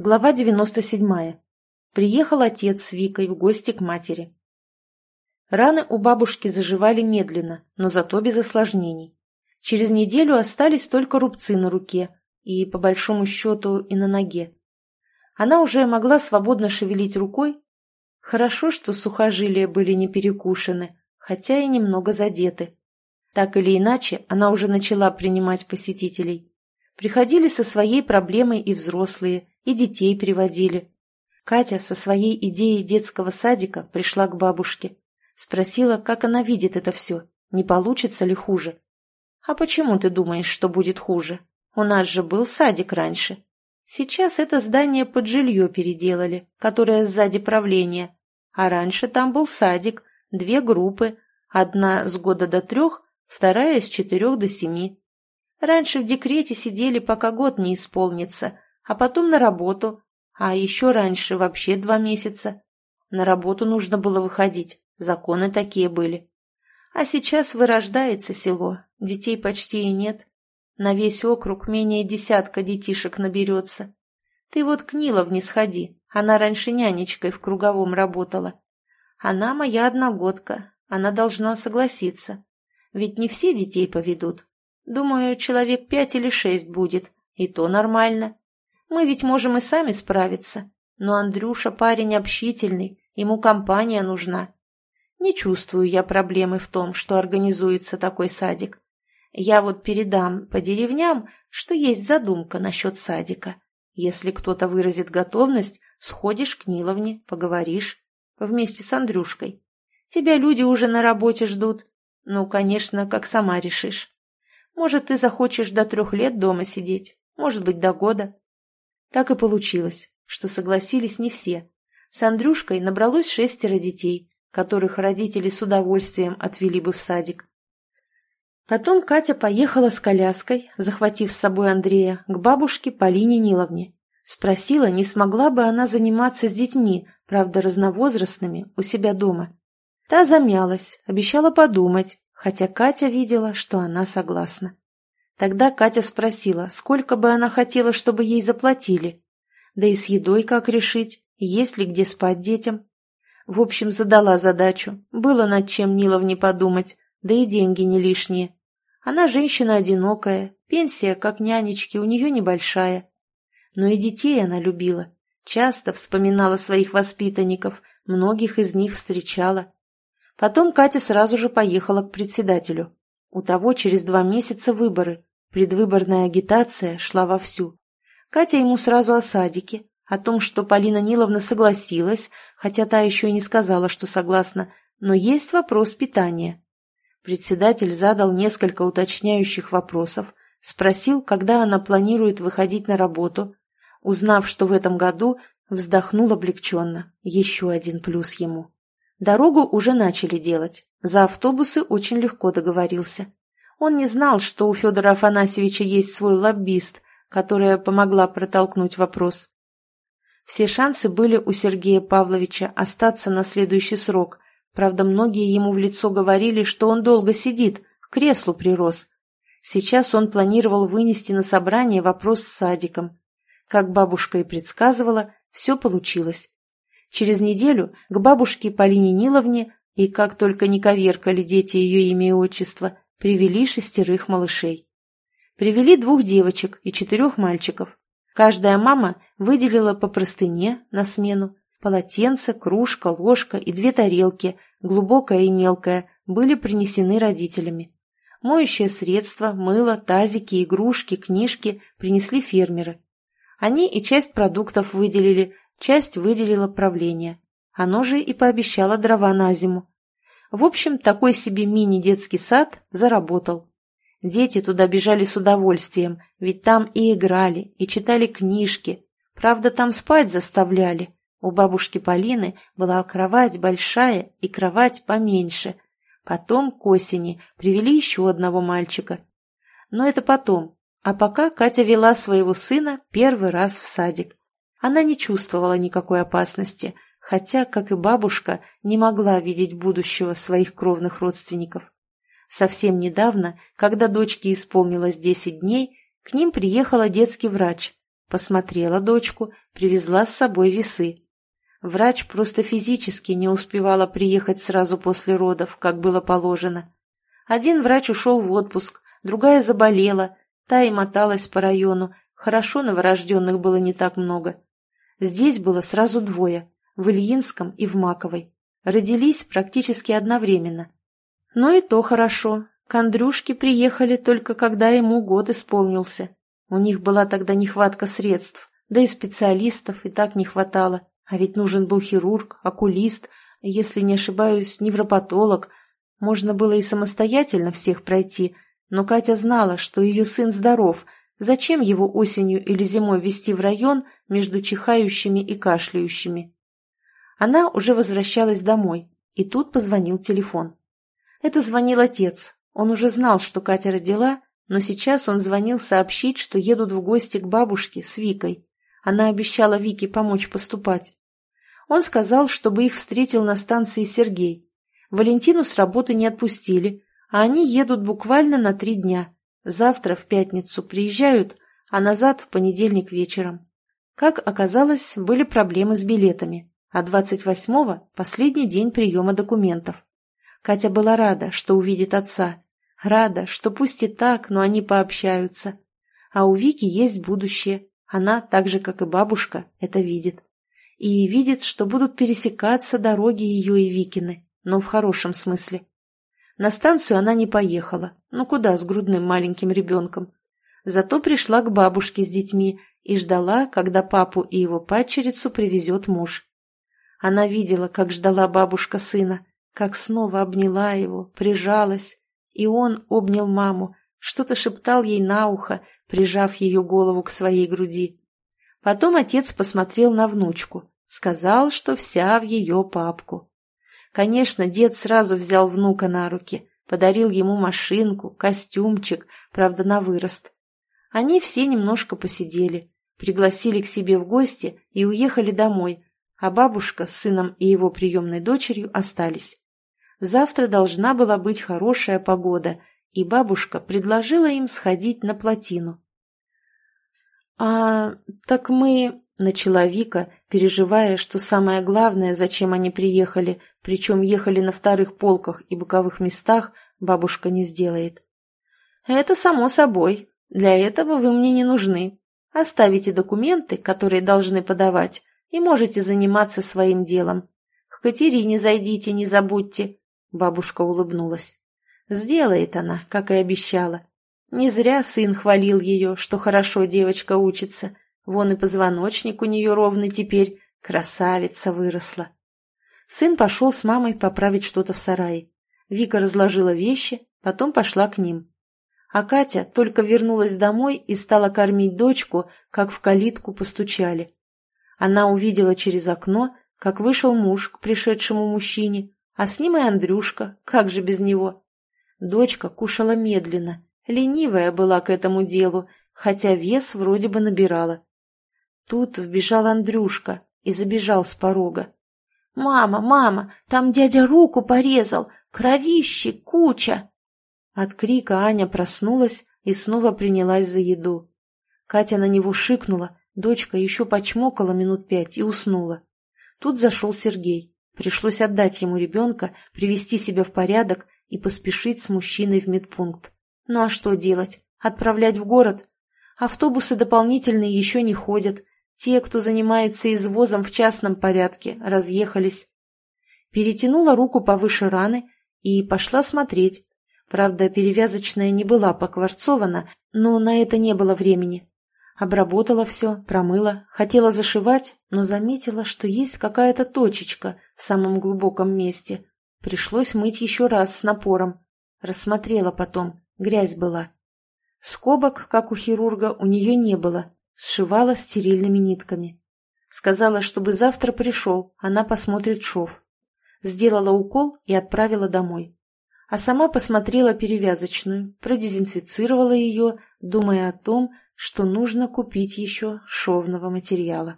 Глава 97. Приехал отец с Викой в гости к матери. Раны у бабушки заживали медленно, но зато без осложнений. Через неделю остались только рубцы на руке и, по большому счету, и на ноге. Она уже могла свободно шевелить рукой. Хорошо, что сухожилия были не перекушены, хотя и немного задеты. Так или иначе, она уже начала принимать посетителей. Приходили со своей проблемой и взрослые, и детей приводили. Катя со своей идеей детского садика пришла к бабушке. Спросила, как она видит это все, не получится ли хуже. «А почему ты думаешь, что будет хуже? У нас же был садик раньше. Сейчас это здание под жилье переделали, которое сзади правления. А раньше там был садик, две группы, одна с года до трех, вторая с четырех до семи. Раньше в декрете сидели, пока год не исполнится, а потом на работу, а еще раньше вообще два месяца. На работу нужно было выходить, законы такие были. А сейчас вырождается село, детей почти и нет. На весь округ менее десятка детишек наберется. Ты вот к Ниловне сходи, она раньше нянечкой в круговом работала. Она моя одногодка, она должна согласиться. Ведь не все детей поведут. Думаю, человек пять или шесть будет, и то нормально. Мы ведь можем и сами справиться. Но Андрюша парень общительный, ему компания нужна. Не чувствую я проблемы в том, что организуется такой садик. Я вот передам по деревням, что есть задумка насчет садика. Если кто-то выразит готовность, сходишь к Ниловне, поговоришь. Вместе с Андрюшкой. Тебя люди уже на работе ждут. Ну, конечно, как сама решишь. Может, ты захочешь до трех лет дома сидеть, может быть, до года. Так и получилось, что согласились не все. С Андрюшкой набралось шестеро детей, которых родители с удовольствием отвели бы в садик. Потом Катя поехала с коляской, захватив с собой Андрея, к бабушке Полине Ниловне. Спросила, не смогла бы она заниматься с детьми, правда, разновозрастными, у себя дома. Та замялась, обещала подумать, хотя Катя видела, что она согласна. Тогда Катя спросила, сколько бы она хотела, чтобы ей заплатили. Да и с едой как решить, есть ли где спать детям. В общем, задала задачу. Было над чем Ниловне подумать, да и деньги не лишние. Она женщина одинокая, пенсия, как нянечки, у нее небольшая. Но и детей она любила. Часто вспоминала своих воспитанников, многих из них встречала. Потом Катя сразу же поехала к председателю. У того через два месяца выборы, Предвыборная агитация шла вовсю. Катя ему сразу о садике, о том, что Полина Ниловна согласилась, хотя та еще и не сказала, что согласна, но есть вопрос питания. Председатель задал несколько уточняющих вопросов, спросил, когда она планирует выходить на работу. Узнав, что в этом году, вздохнул облегченно. Еще один плюс ему. Дорогу уже начали делать. За автобусы очень легко договорился. Он не знал, что у Федора Афанасьевича есть свой лоббист, которая помогла протолкнуть вопрос. Все шансы были у Сергея Павловича остаться на следующий срок. Правда, многие ему в лицо говорили, что он долго сидит, к креслу прирос. Сейчас он планировал вынести на собрание вопрос с садиком. Как бабушка и предсказывала, все получилось. Через неделю к бабушке Полине Ниловне, и как только не коверкали дети ее имя и отчество, привели шестерых малышей. Привели двух девочек и четырех мальчиков. Каждая мама выделила по простыне на смену. Полотенце, кружка, ложка и две тарелки, глубокая и мелкая, были принесены родителями. Моющее средство, мыло, тазики, игрушки, книжки принесли фермеры. Они и часть продуктов выделили, часть выделило правление. Оно же и пообещало дрова на зиму. В общем, такой себе мини-детский сад заработал. Дети туда бежали с удовольствием, ведь там и играли, и читали книжки. Правда, там спать заставляли. У бабушки Полины была кровать большая и кровать поменьше. Потом к осени привели еще одного мальчика. Но это потом. А пока Катя вела своего сына первый раз в садик. Она не чувствовала никакой опасности – хотя, как и бабушка, не могла видеть будущего своих кровных родственников. Совсем недавно, когда дочке исполнилось 10 дней, к ним приехала детский врач, посмотрела дочку, привезла с собой весы. Врач просто физически не успевала приехать сразу после родов, как было положено. Один врач ушел в отпуск, другая заболела, та и моталась по району, хорошо новорожденных было не так много. Здесь было сразу двое, в Ильинском и в Маковой. Родились практически одновременно. Но и то хорошо, к Андрюшке приехали только когда ему год исполнился. У них была тогда нехватка средств, да и специалистов и так не хватало. А ведь нужен был хирург, окулист, если не ошибаюсь, невропатолог. Можно было и самостоятельно всех пройти, но Катя знала, что ее сын здоров. Зачем его осенью или зимой везти в район между чихающими и кашляющими? Она уже возвращалась домой, и тут позвонил телефон. Это звонил отец. Он уже знал, что Катя родила, но сейчас он звонил сообщить, что едут в гости к бабушке с Викой. Она обещала Вике помочь поступать. Он сказал, чтобы их встретил на станции Сергей. Валентину с работы не отпустили, а они едут буквально на три дня. Завтра в пятницу приезжают, а назад в понедельник вечером. Как оказалось, были проблемы с билетами, а 28-го – последний день приема документов. Катя была рада, что увидит отца. Рада, что пусть и так, но они пообщаются. А у Вики есть будущее. Она, так же, как и бабушка, это видит и видит, что будут пересекаться дороги ее и Викины, но в хорошем смысле. На станцию она не поехала, ну куда с грудным маленьким ребенком. Зато пришла к бабушке с детьми и ждала, когда папу и его падчерицу привезет муж. Она видела, как ждала бабушка сына, как снова обняла его, прижалась, и он обнял маму, что-то шептал ей на ухо, прижав ее голову к своей груди. Потом отец посмотрел на внучку, сказал, что вся в ее папку. Конечно, дед сразу взял внука на руки, подарил ему машинку, костюмчик, правда, на вырост. Они все немножко посидели, пригласили к себе в гости и уехали домой, а бабушка с сыном и его приемной дочерью остались. Завтра должна была быть хорошая погода, и бабушка предложила им сходить на плотину. «А так мы...» — начала Вика, переживая, что самое главное, зачем они приехали, причем ехали на вторых полках и боковых местах, бабушка не сделает. «Это само собой. Для этого вы мне не нужны. Оставите документы, которые должны подавать, и можете заниматься своим делом. К Катерине зайдите, не забудьте», — бабушка улыбнулась. «Сделает она, как и обещала. Не зря сын хвалил ее, что хорошо девочка учится. Вон и позвоночник у нее ровный теперь. Красавица выросла. Сын пошел с мамой поправить что-то в сарае. Вика разложила вещи, потом пошла к ним. А Катя только вернулась домой и стала кормить дочку, как в калитку постучали. Она увидела через окно, как вышел муж к пришедшему мужчине, а с ним и Андрюшка, как же без него. Дочка кушала медленно, Ленивая была к этому делу, хотя вес вроде бы набирала. Тут вбежал Андрюшка и забежал с порога. «Мама, мама, там дядя руку порезал! Кровищи, куча!» От крика Аня проснулась и снова принялась за еду. Катя на него шикнула, дочка еще почмокала минут пять и уснула. Тут зашел Сергей. Пришлось отдать ему ребенка, привести себя в порядок и поспешить с мужчиной в медпункт. Ну а что делать? Отправлять в город? Автобусы дополнительные еще не ходят. Те, кто занимается извозом в частном порядке, разъехались. Перетянула руку повыше раны и пошла смотреть. Правда, перевязочная не была покварцована, но на это не было времени. Обработала все, промыла, хотела зашивать, но заметила, что есть какая-то точечка в самом глубоком месте. Пришлось мыть еще раз с напором. Рассмотрела потом. Грязь была. Скобок, как у хирурга, у нее не было. Сшивала стерильными нитками. Сказала, чтобы завтра пришел, она посмотрит шов. Сделала укол и отправила домой. А сама посмотрела перевязочную, продезинфицировала ее, думая о том, что нужно купить еще шовного материала.